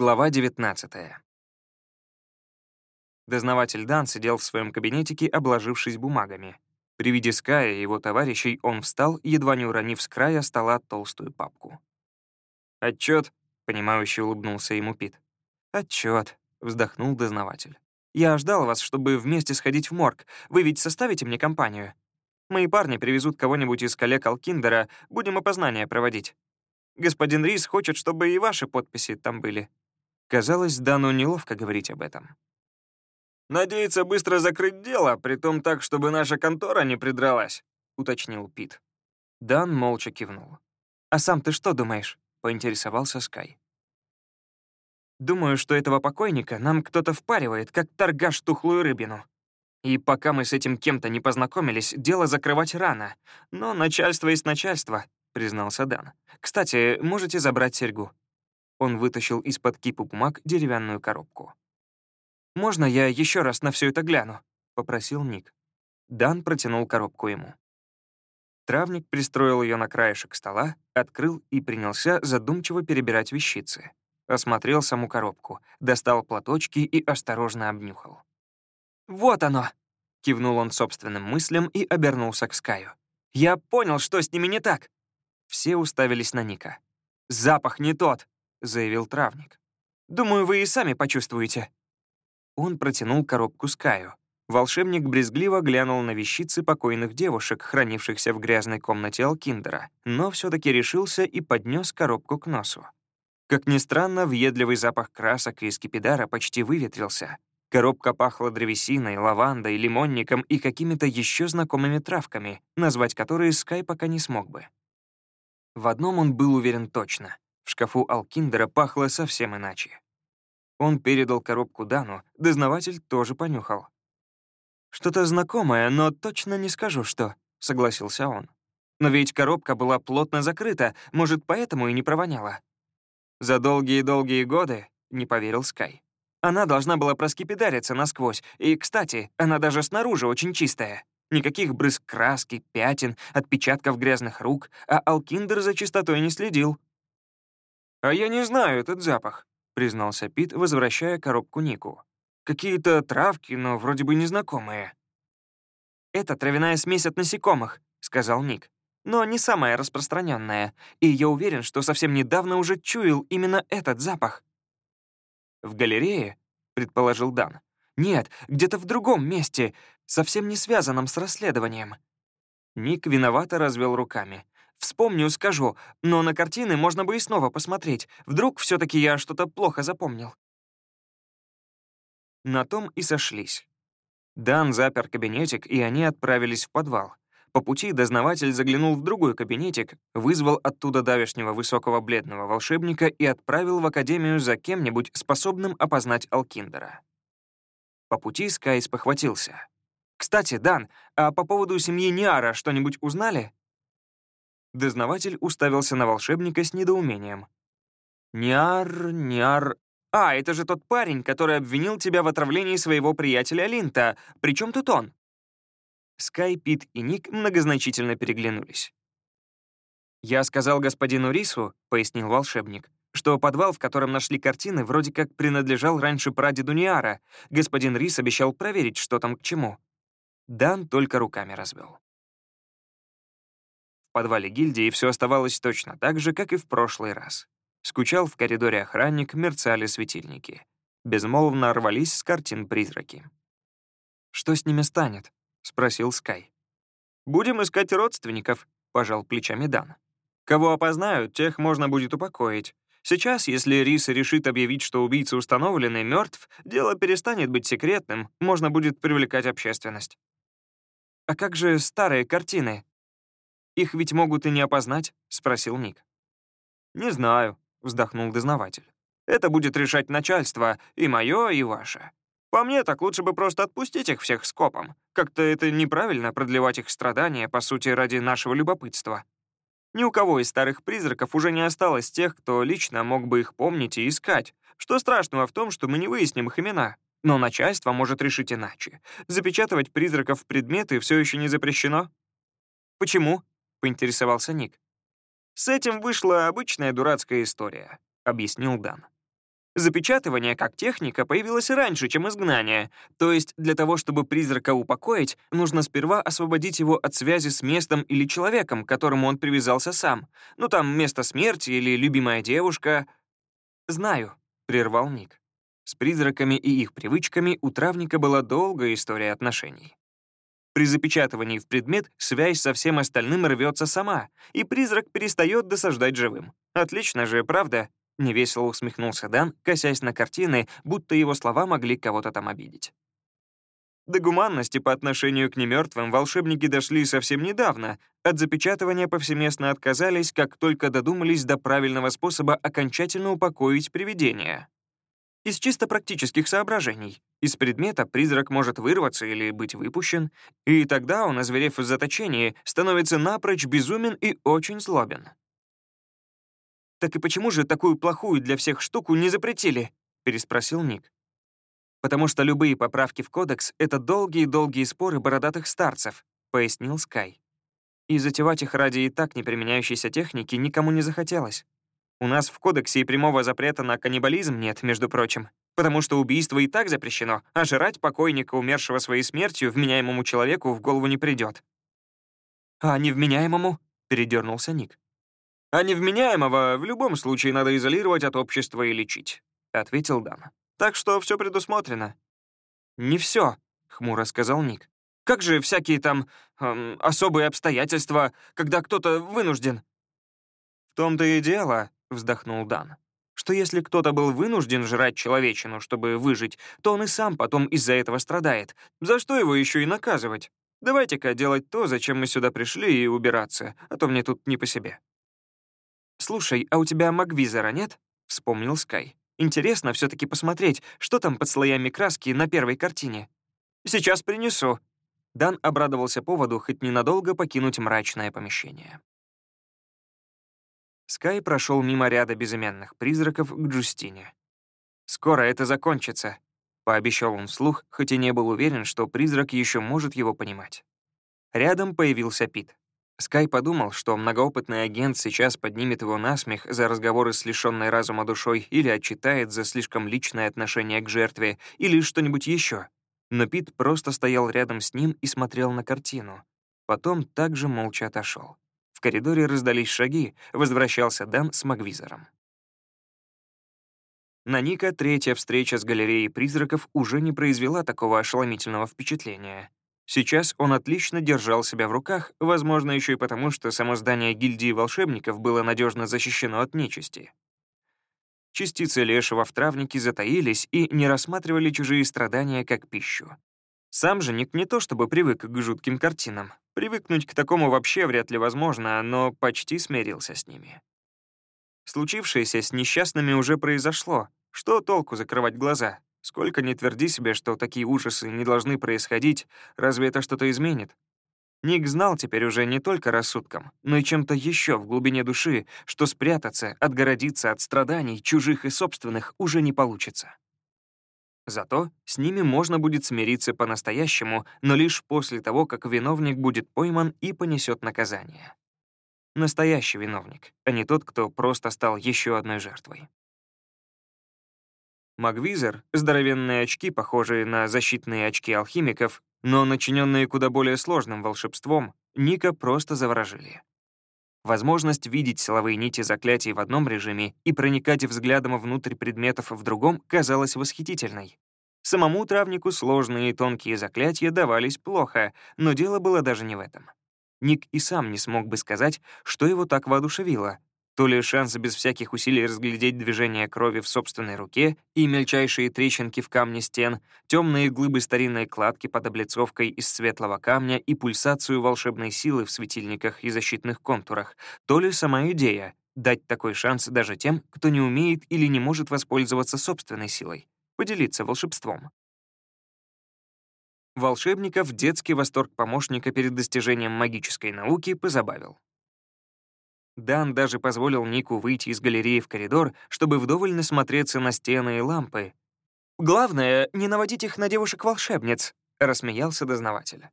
Глава 19. Дознаватель Дан сидел в своем кабинетике, обложившись бумагами. При виде Ская и его товарищей он встал, едва не уронив с края стола толстую папку. «Отчет», — понимающе улыбнулся ему Пит. «Отчет», — вздохнул дознаватель. «Я ждал вас, чтобы вместе сходить в морг. Вы ведь составите мне компанию? Мои парни привезут кого-нибудь из коллег Алкиндера, будем опознание проводить. Господин Рис хочет, чтобы и ваши подписи там были». Казалось, Дану неловко говорить об этом. «Надеется быстро закрыть дело, притом так, чтобы наша контора не придралась», — уточнил Пит. Дан молча кивнул. «А сам ты что думаешь?» — поинтересовался Скай. «Думаю, что этого покойника нам кто-то впаривает, как торгаш тухлую рыбину. И пока мы с этим кем-то не познакомились, дело закрывать рано. Но начальство есть начальство», — признался Дан. «Кстати, можете забрать серьгу?» Он вытащил из-под кипу бумаг деревянную коробку. «Можно я еще раз на все это гляну?» — попросил Ник. Дан протянул коробку ему. Травник пристроил ее на краешек стола, открыл и принялся задумчиво перебирать вещицы. Осмотрел саму коробку, достал платочки и осторожно обнюхал. «Вот оно!» — кивнул он собственным мыслям и обернулся к Скаю. «Я понял, что с ними не так!» Все уставились на Ника. «Запах не тот!» — заявил травник. «Думаю, вы и сами почувствуете». Он протянул коробку Скаю. Волшебник брезгливо глянул на вещицы покойных девушек, хранившихся в грязной комнате Алкиндера, но все таки решился и поднес коробку к носу. Как ни странно, въедливый запах красок и скипидара почти выветрился. Коробка пахла древесиной, лавандой, лимонником и какими-то еще знакомыми травками, назвать которые Скай пока не смог бы. В одном он был уверен точно. В шкафу Алкиндера пахло совсем иначе. Он передал коробку Дану, дознаватель тоже понюхал. «Что-то знакомое, но точно не скажу, что», — согласился он. «Но ведь коробка была плотно закрыта, может, поэтому и не провоняла». «За долгие-долгие годы», — не поверил Скай. «Она должна была проскипидариться насквозь, и, кстати, она даже снаружи очень чистая. Никаких брызг краски, пятен, отпечатков грязных рук, а Алкиндер за чистотой не следил». «А я не знаю этот запах», — признался Пит, возвращая коробку Нику. «Какие-то травки, но вроде бы незнакомые». «Это травяная смесь от насекомых», — сказал Ник. «Но не самая распространенная, и я уверен, что совсем недавно уже чуял именно этот запах». «В галерее?» — предположил Дан. «Нет, где-то в другом месте, совсем не связанном с расследованием». Ник виновато развел руками. Вспомню, скажу, но на картины можно бы и снова посмотреть. Вдруг все таки я что-то плохо запомнил. На том и сошлись. Дан запер кабинетик, и они отправились в подвал. По пути дознаватель заглянул в другой кабинетик, вызвал оттуда давешнего высокого бледного волшебника и отправил в академию за кем-нибудь, способным опознать Алкиндера. По пути Скайс похватился. «Кстати, Дан, а по поводу семьи Ниара что-нибудь узнали?» Дознаватель уставился на волшебника с недоумением. «Ниар, Ниар... А, это же тот парень, который обвинил тебя в отравлении своего приятеля Линта. Причем тут он?» Скай, Пит и Ник многозначительно переглянулись. «Я сказал господину Рису», — пояснил волшебник, что подвал, в котором нашли картины, вроде как принадлежал раньше прадеду Ниара. Господин Рис обещал проверить, что там к чему. Дан только руками развел. Подвале гильдии все оставалось точно так же, как и в прошлый раз. Скучал в коридоре охранник, мерцали светильники. Безмолвно рвались с картин призраки. «Что с ними станет?» — спросил Скай. «Будем искать родственников», — пожал плечами Дан. «Кого опознают, тех можно будет упокоить. Сейчас, если Рис решит объявить, что убийца установлен и мертв, дело перестанет быть секретным, можно будет привлекать общественность». «А как же старые картины?» Их ведь могут и не опознать?» — спросил Ник. «Не знаю», — вздохнул дознаватель. «Это будет решать начальство, и мое, и ваше. По мне, так лучше бы просто отпустить их всех скопом. Как-то это неправильно продлевать их страдания, по сути, ради нашего любопытства. Ни у кого из старых призраков уже не осталось тех, кто лично мог бы их помнить и искать. Что страшного в том, что мы не выясним их имена? Но начальство может решить иначе. Запечатывать призраков в предметы все еще не запрещено. Почему? — поинтересовался Ник. «С этим вышла обычная дурацкая история», — объяснил Дан. Запечатывание, как техника, появилось раньше, чем изгнание. То есть для того, чтобы призрака упокоить, нужно сперва освободить его от связи с местом или человеком, к которому он привязался сам. Ну там место смерти или любимая девушка. «Знаю», — прервал Ник. С призраками и их привычками у травника была долгая история отношений. При запечатывании в предмет связь со всем остальным рвется сама, и призрак перестает досаждать живым. Отлично же, правда? Невесело усмехнулся Дан, косясь на картины, будто его слова могли кого-то там обидеть. До гуманности по отношению к немертвым волшебники дошли совсем недавно. От запечатывания повсеместно отказались, как только додумались до правильного способа окончательно упокоить привидение. Из чисто практических соображений. Из предмета призрак может вырваться или быть выпущен, и тогда он, озверев в заточении, становится напрочь безумен и очень злобен. «Так и почему же такую плохую для всех штуку не запретили?» — переспросил Ник. «Потому что любые поправки в кодекс — это долгие-долгие споры бородатых старцев», — пояснил Скай. «И затевать их ради и так не применяющейся техники никому не захотелось. У нас в кодексе и прямого запрета на каннибализм нет, между прочим, потому что убийство и так запрещено, а жрать покойника, умершего своей смертью, вменяемому человеку в голову не придет. «А невменяемому?» — передернулся Ник. «А невменяемого в любом случае надо изолировать от общества и лечить», — ответил Дан. «Так что все предусмотрено». «Не все, хмуро сказал Ник. «Как же всякие там эм, особые обстоятельства, когда кто-то вынужден?» «В том-то и дело», — вздохнул Дан, «что если кто-то был вынужден жрать человечину, чтобы выжить, то он и сам потом из-за этого страдает. За что его еще и наказывать? Давайте-ка делать то, зачем мы сюда пришли, и убираться, а то мне тут не по себе». «Слушай, а у тебя Магвизора нет?» — вспомнил Скай. «Интересно все таки посмотреть, что там под слоями краски на первой картине». «Сейчас принесу». Дан обрадовался поводу хоть ненадолго покинуть мрачное помещение. Скай прошел мимо ряда безымянных призраков к Джустине. «Скоро это закончится», — пообещал он вслух, хоть и не был уверен, что призрак еще может его понимать. Рядом появился Пит. Скай подумал, что многоопытный агент сейчас поднимет его на смех за разговоры с лишенной разума душой или отчитает за слишком личное отношение к жертве или что-нибудь еще. Но Пит просто стоял рядом с ним и смотрел на картину. Потом также молча отошел. В коридоре раздались шаги, возвращался Дан с Магвизором. На Ника третья встреча с галереей призраков уже не произвела такого ошеломительного впечатления. Сейчас он отлично держал себя в руках, возможно, еще и потому, что само здание гильдии волшебников было надежно защищено от нечисти. Частицы лешего в травнике затаились и не рассматривали чужие страдания как пищу. Сам же Ник не то чтобы привык к жутким картинам. Привыкнуть к такому вообще вряд ли возможно, но почти смирился с ними. Случившееся с несчастными уже произошло. Что толку закрывать глаза? Сколько не тверди себе, что такие ужасы не должны происходить, разве это что-то изменит? Ник знал теперь уже не только рассудком, но и чем-то еще в глубине души, что спрятаться, отгородиться от страданий, чужих и собственных, уже не получится. Зато с ними можно будет смириться по-настоящему, но лишь после того, как виновник будет пойман и понесет наказание. Настоящий виновник, а не тот, кто просто стал еще одной жертвой. Магвизер, здоровенные очки, похожие на защитные очки алхимиков, но начиненные куда более сложным волшебством, Ника просто заворожили. Возможность видеть силовые нити заклятий в одном режиме и проникать взглядом внутрь предметов в другом казалась восхитительной. Самому травнику сложные и тонкие заклятия давались плохо, но дело было даже не в этом. Ник и сам не смог бы сказать, что его так воодушевило, то ли шанс без всяких усилий разглядеть движение крови в собственной руке и мельчайшие трещинки в камне стен, темные глыбы старинной кладки под облицовкой из светлого камня и пульсацию волшебной силы в светильниках и защитных контурах, то ли сама идея — дать такой шанс даже тем, кто не умеет или не может воспользоваться собственной силой, поделиться волшебством. Волшебников детский восторг помощника перед достижением магической науки позабавил. Дан даже позволил Нику выйти из галереи в коридор, чтобы вдоволь насмотреться на стены и лампы. «Главное, не наводить их на девушек-волшебниц», — рассмеялся дознаватель.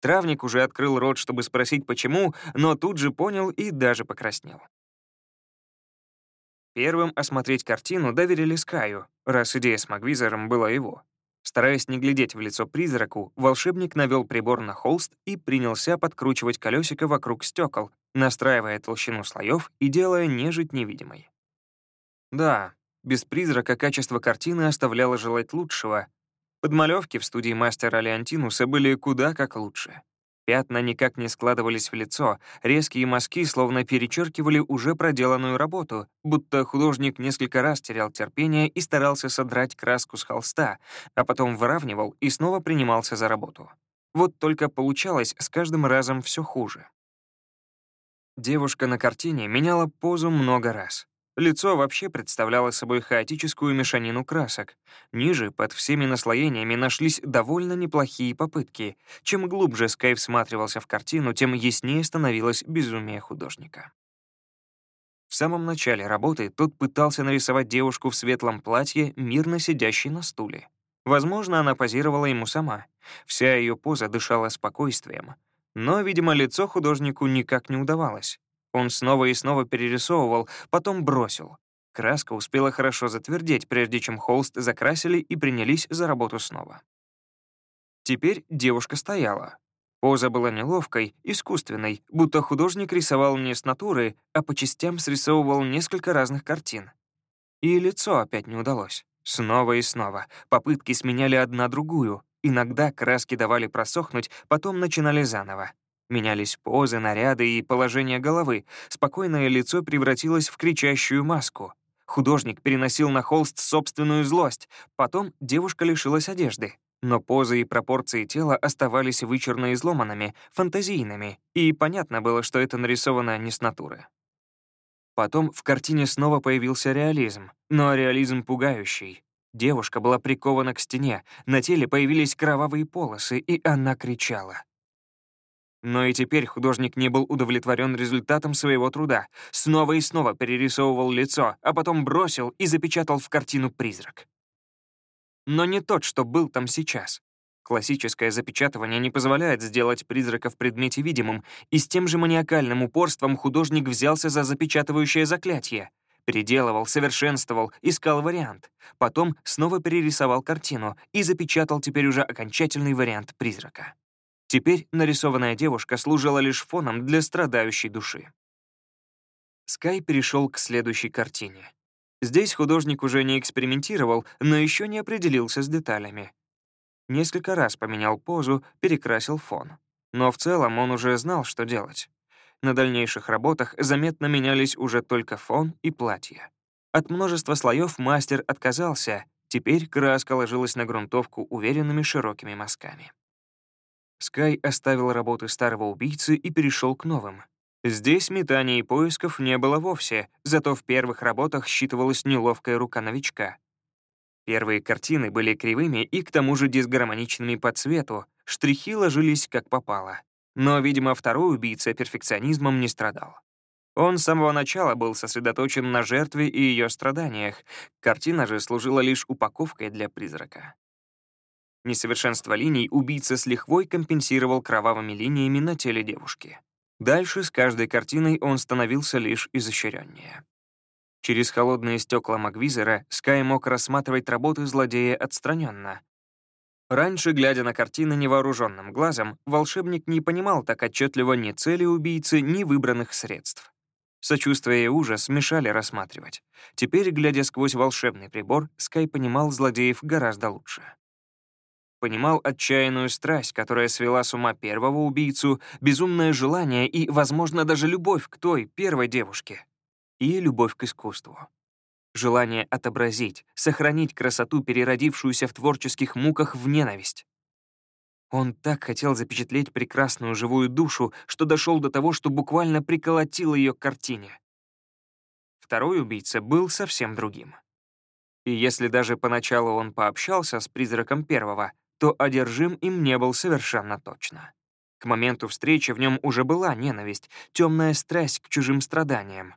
Травник уже открыл рот, чтобы спросить, почему, но тут же понял и даже покраснел. Первым осмотреть картину доверили Скаю, раз идея с Магвизором была его. Стараясь не глядеть в лицо призраку, волшебник навел прибор на холст и принялся подкручивать колесико вокруг стекол, настраивая толщину слоев и делая нежить невидимой. Да, без призрака качество картины оставляло желать лучшего. Подмалевки в студии мастера Леонтинуса были куда как лучше. Пятна никак не складывались в лицо, резкие мазки словно перечеркивали уже проделанную работу, будто художник несколько раз терял терпение и старался содрать краску с холста, а потом выравнивал и снова принимался за работу. Вот только получалось с каждым разом все хуже. Девушка на картине меняла позу много раз. Лицо вообще представляло собой хаотическую мешанину красок. Ниже, под всеми наслоениями, нашлись довольно неплохие попытки. Чем глубже Скай всматривался в картину, тем яснее становилось безумие художника. В самом начале работы тот пытался нарисовать девушку в светлом платье, мирно сидящей на стуле. Возможно, она позировала ему сама. Вся ее поза дышала спокойствием. Но, видимо, лицо художнику никак не удавалось. Он снова и снова перерисовывал, потом бросил. Краска успела хорошо затвердеть, прежде чем холст закрасили и принялись за работу снова. Теперь девушка стояла. Поза была неловкой, искусственной, будто художник рисовал не с натуры, а по частям срисовывал несколько разных картин. И лицо опять не удалось. Снова и снова. Попытки сменяли одна другую. Иногда краски давали просохнуть, потом начинали заново. Менялись позы, наряды и положение головы. Спокойное лицо превратилось в кричащую маску. Художник переносил на холст собственную злость. Потом девушка лишилась одежды. Но позы и пропорции тела оставались вычурно изломанными, фантазийными, и понятно было, что это нарисовано не с натуры. Потом в картине снова появился реализм, но реализм пугающий. Девушка была прикована к стене, на теле появились кровавые полосы, и она кричала. Но и теперь художник не был удовлетворен результатом своего труда. Снова и снова перерисовывал лицо, а потом бросил и запечатал в картину призрак. Но не тот, что был там сейчас. Классическое запечатывание не позволяет сделать призрака в предмете видимым, и с тем же маниакальным упорством художник взялся за запечатывающее заклятие. Переделывал, совершенствовал, искал вариант. Потом снова перерисовал картину и запечатал теперь уже окончательный вариант призрака. Теперь нарисованная девушка служила лишь фоном для страдающей души. Скай перешел к следующей картине. Здесь художник уже не экспериментировал, но еще не определился с деталями. Несколько раз поменял позу, перекрасил фон. Но в целом он уже знал, что делать. На дальнейших работах заметно менялись уже только фон и платье. От множества слоев мастер отказался, теперь краска ложилась на грунтовку уверенными широкими мазками. Скай оставил работы старого убийцы и перешел к новым. Здесь метаний и поисков не было вовсе, зато в первых работах считывалась неловкая рука новичка. Первые картины были кривыми и к тому же дисгармоничными по цвету, штрихи ложились как попало. Но, видимо, второй убийца перфекционизмом не страдал. Он с самого начала был сосредоточен на жертве и ее страданиях, картина же служила лишь упаковкой для призрака. Несовершенство линий убийца с лихвой компенсировал кровавыми линиями на теле девушки. Дальше с каждой картиной он становился лишь изощреннее. Через холодные стекла Магвизера Скай мог рассматривать работы злодея отстраненно. Раньше, глядя на картины невооруженным глазом, волшебник не понимал так отчетливо ни цели убийцы, ни выбранных средств. Сочувствие и ужас мешали рассматривать. Теперь, глядя сквозь волшебный прибор, Скай понимал злодеев гораздо лучше понимал отчаянную страсть, которая свела с ума первого убийцу, безумное желание и, возможно, даже любовь к той первой девушке. И любовь к искусству. Желание отобразить, сохранить красоту, переродившуюся в творческих муках, в ненависть. Он так хотел запечатлеть прекрасную живую душу, что дошел до того, что буквально приколотил ее к картине. Второй убийца был совсем другим. И если даже поначалу он пообщался с призраком первого, то одержим им не был совершенно точно. К моменту встречи в нем уже была ненависть, темная страсть к чужим страданиям.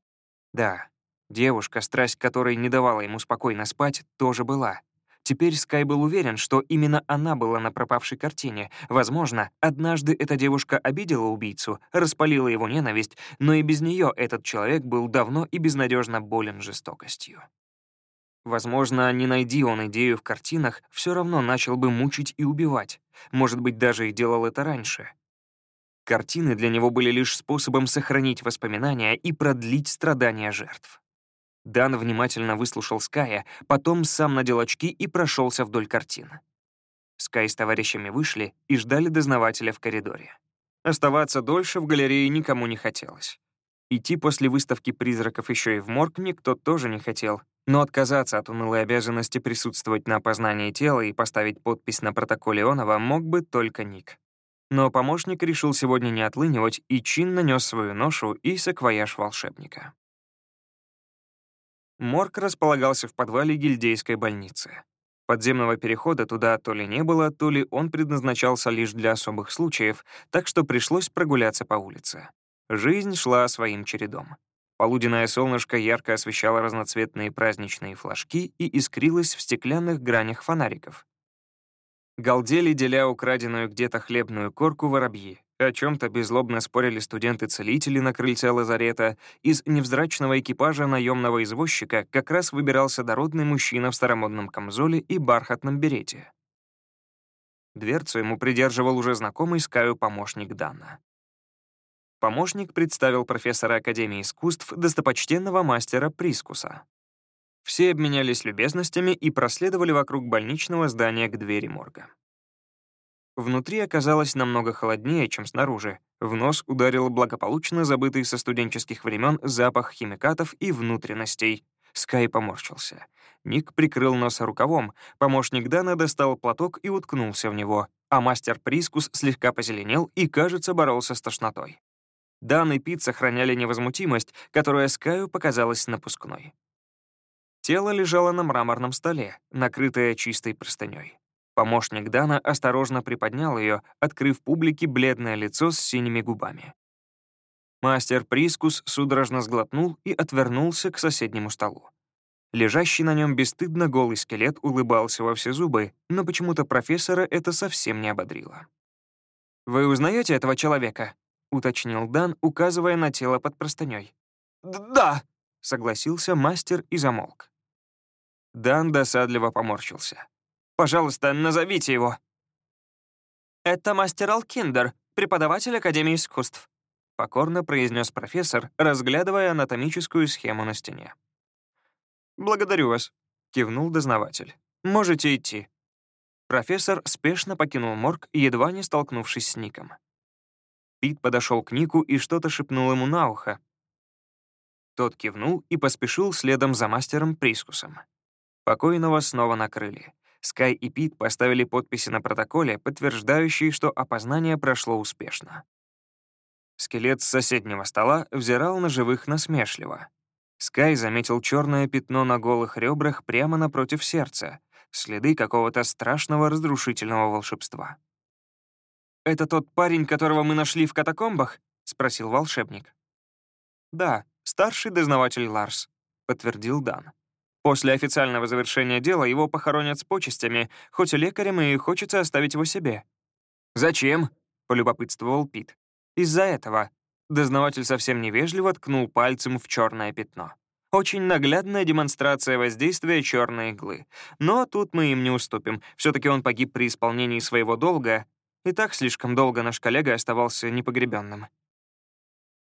Да, девушка, страсть которой не давала ему спокойно спать, тоже была. Теперь Скай был уверен, что именно она была на пропавшей картине. Возможно, однажды эта девушка обидела убийцу, распалила его ненависть, но и без нее этот человек был давно и безнадежно болен жестокостью. Возможно, не найди он идею в картинах, все равно начал бы мучить и убивать. Может быть, даже и делал это раньше. Картины для него были лишь способом сохранить воспоминания и продлить страдания жертв. Дан внимательно выслушал Ская, потом сам надел очки и прошелся вдоль картин. Скай с товарищами вышли и ждали дознавателя в коридоре. Оставаться дольше в галерее никому не хотелось. Идти после выставки призраков еще и в морг никто тоже не хотел, но отказаться от унылой обязанности присутствовать на опознании тела и поставить подпись на протоколе Онова мог бы только Ник. Но помощник решил сегодня не отлынивать и чинно нес свою ношу и саквояж волшебника. Морг располагался в подвале гильдейской больницы. Подземного перехода туда то ли не было, то ли он предназначался лишь для особых случаев, так что пришлось прогуляться по улице. Жизнь шла своим чередом. Полуденное солнышко ярко освещало разноцветные праздничные флажки и искрилось в стеклянных гранях фонариков. Галдели, деля украденную где-то хлебную корку воробьи. О чем-то беззлобно спорили студенты-целители на крыльце лазарета. Из невзрачного экипажа наемного извозчика как раз выбирался дородный мужчина в старомодном камзоле и бархатном берете. Дверцу ему придерживал уже знакомый Скаю помощник Дана. Помощник представил профессора Академии искусств достопочтенного мастера Прискуса. Все обменялись любезностями и проследовали вокруг больничного здания к двери морга. Внутри оказалось намного холоднее, чем снаружи. В нос ударил благополучно забытый со студенческих времен запах химикатов и внутренностей. Скай поморщился. Ник прикрыл нос рукавом, помощник Дана достал платок и уткнулся в него, а мастер Прискус слегка позеленел и, кажется, боролся с тошнотой. Дан и Пит сохраняли невозмутимость, которая Скаю показалась напускной. Тело лежало на мраморном столе, накрытое чистой простыней. Помощник Дана осторожно приподнял ее, открыв публике бледное лицо с синими губами. Мастер Прискус судорожно сглотнул и отвернулся к соседнему столу. Лежащий на нем бесстыдно голый скелет улыбался во все зубы, но почему-то профессора это совсем не ободрило. «Вы узнаете этого человека?» — уточнил Дан, указывая на тело под простыней. «Да», — согласился мастер и замолк. Дан досадливо поморщился. Пожалуйста, назовите его». «Это мастер Алкиндер, преподаватель Академии искусств», покорно произнес профессор, разглядывая анатомическую схему на стене. «Благодарю вас», — кивнул дознаватель. «Можете идти». Профессор спешно покинул морг, едва не столкнувшись с Ником. Пит подошел к Нику и что-то шепнул ему на ухо. Тот кивнул и поспешил следом за мастером Прискусом. Покойного снова накрыли. Скай и Пит поставили подписи на протоколе, подтверждающие, что опознание прошло успешно. Скелет с соседнего стола взирал на живых насмешливо. Скай заметил черное пятно на голых ребрах прямо напротив сердца, следы какого-то страшного разрушительного волшебства. «Это тот парень, которого мы нашли в катакомбах?» — спросил волшебник. «Да, старший дознаватель Ларс», — подтвердил Дан. После официального завершения дела его похоронят с почестями, хоть и лекарем и хочется оставить его себе. «Зачем?» — полюбопытствовал Пит. «Из-за этого». Дознаватель совсем невежливо ткнул пальцем в черное пятно. Очень наглядная демонстрация воздействия черной иглы. Но тут мы им не уступим. все таки он погиб при исполнении своего долга, и так слишком долго наш коллега оставался непогребенным.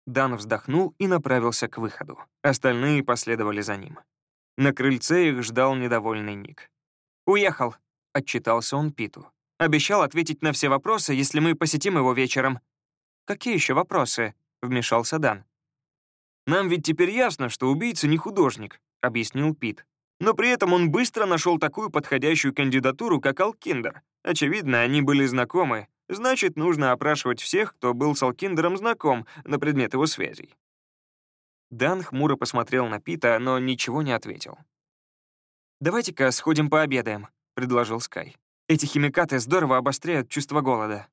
Дан вздохнул и направился к выходу. Остальные последовали за ним. На крыльце их ждал недовольный Ник. «Уехал», — отчитался он Питу. «Обещал ответить на все вопросы, если мы посетим его вечером». «Какие еще вопросы?» — вмешался Дан. «Нам ведь теперь ясно, что убийца не художник», — объяснил Пит. Но при этом он быстро нашел такую подходящую кандидатуру, как Алкиндер. Очевидно, они были знакомы. Значит, нужно опрашивать всех, кто был с Алкиндером знаком, на предмет его связей. Дан хмуро посмотрел на Пита, но ничего не ответил. «Давайте-ка сходим пообедаем», — предложил Скай. «Эти химикаты здорово обостряют чувство голода».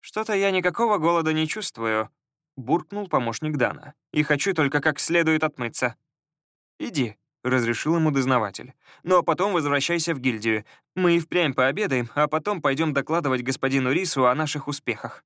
«Что-то я никакого голода не чувствую», — буркнул помощник Дана. «И хочу только как следует отмыться». «Иди», — разрешил ему дознаватель. «Ну а потом возвращайся в гильдию. Мы и впрямь пообедаем, а потом пойдем докладывать господину Рису о наших успехах».